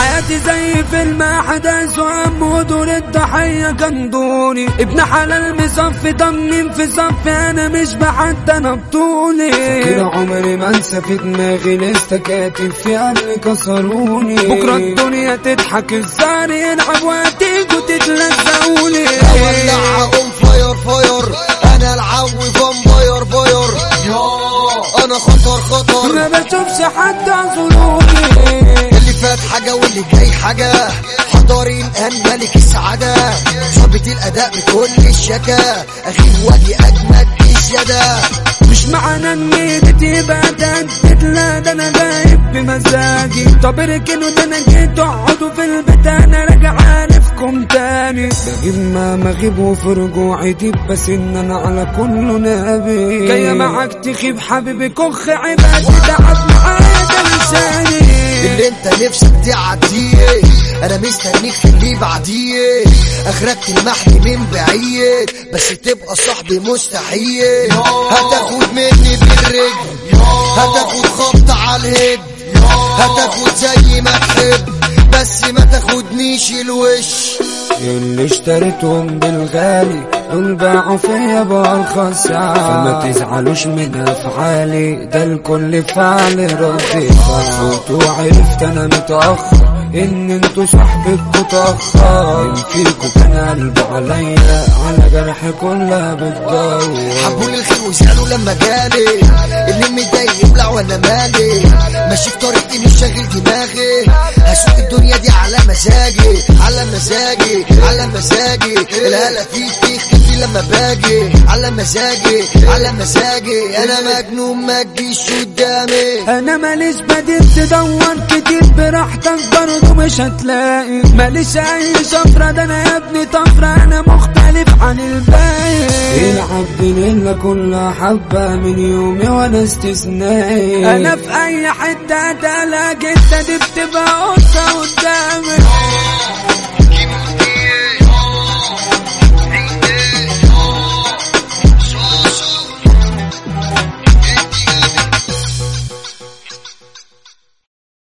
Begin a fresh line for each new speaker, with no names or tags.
حياتي زي فيلم احداث وهم ودور الضحية كان دوري ابن حلال مصفي ضمن في صفي أنا مش بحتى أنا بطولي.
كده عمري ما انسى في دماغي لسه كاتب في اللي كسروني.
بكرة الدنيا تضحك الزهر يلعب وهتيجوا تتلزقوني
أولع أقوم fire fire أنا القوي vampire باير. يا. أنا خطر خطر.
ما بشوفش حد عذروني
حاجة. حضاري الآن ملك السعادة. شعبة الأداء بكل الشكا. أخي وادي أجمد الشدة
مش معنى ان ايدي تبقى تهدد لا ده أنا غايب بمزاجي طب اركنوا ده أنا جيت. اقعدوا في البيت. أنا راجع عارفكم تاني.
بجيب ما مغيب وفي رجوعي ديب بس إن أنا على كل نبي.
جاية معاك تخيب حبيبي. كخ عبادي. تعب معايا ده لساني.
اللي انت نفسك تعديه أنا مستنيك في اللي بعديه أخرك تلمحني من بعيد. بس تبقى صاحبي مستحيل هتاخد مني بالرجل. هتاخد خبط على هتاخد زي ما تحب. بس ما تاخدنيش الوش.
اللي اشتريتهم بالغالي دول باعوا فيا بأرخص فما تزعلوش من أفعالي ده الكل فعل ردي فرفوت وعرفت أنا متأخر إن أنتوا صاحبكوا تأخر. إن فيكوا كان قلبه عليا على جرح كلها بتدور
حبوا لي الخير وزعلوا لما جالي. اللي متضايق يبلع وأنا مالي. ماشي في طريقي مش شاغل دماغي. هسوق الدنيا دي على مزاجي. مزاجي على مزاجي الهلا فيك تختفي لما باجي. على مزاجي على مزاجي أنا مجنون ما تجيش قدامي.
أنا ماليش بديل تدور كتير براحتك برضه مش هتلاقي. ماليش أي شفرة ده أنا يا ابني طفرة أنا مختلف عن الباقي.
يلعب بليلة كلها حبة من يومي وأنا استثنائي.
أنا في أي حتة هتلاقي أنت دي بتبقى